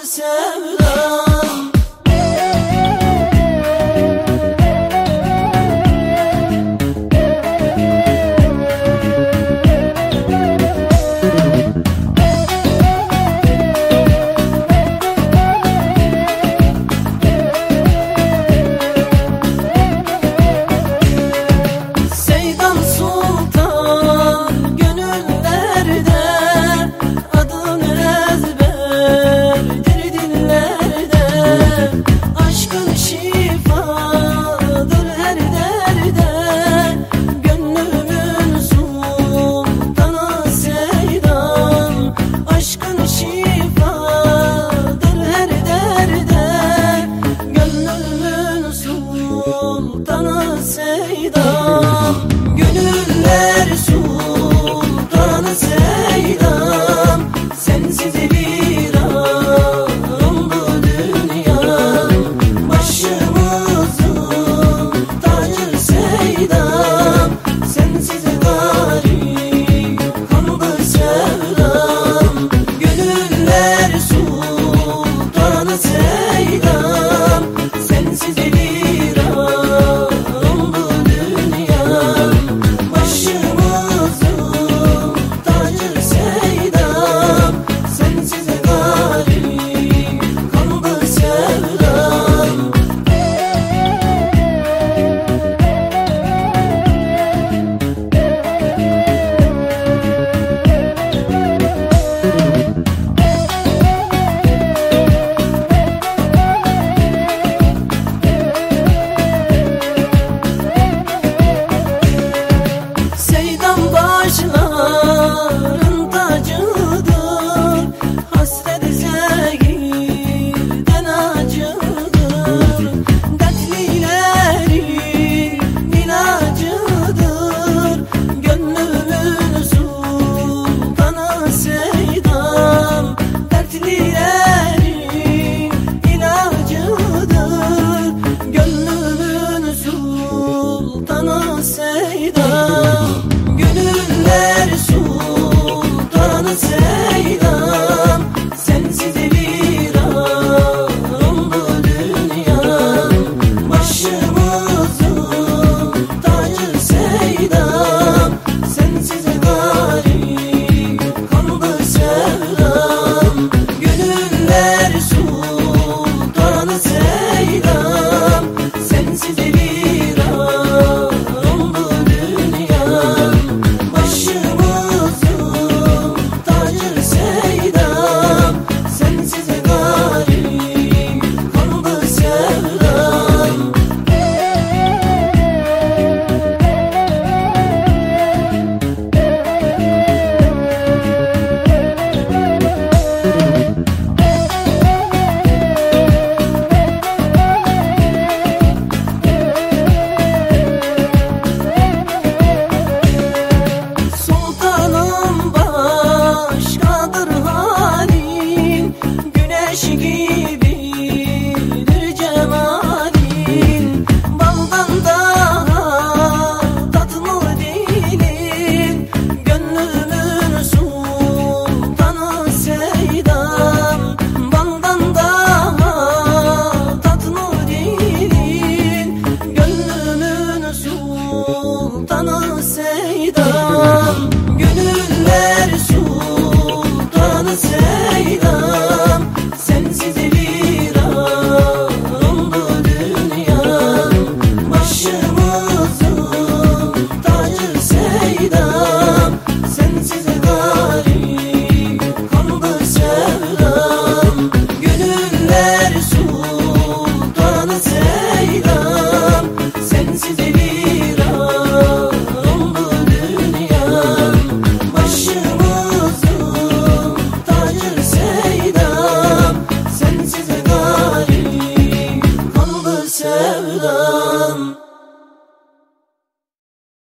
sevdam need us.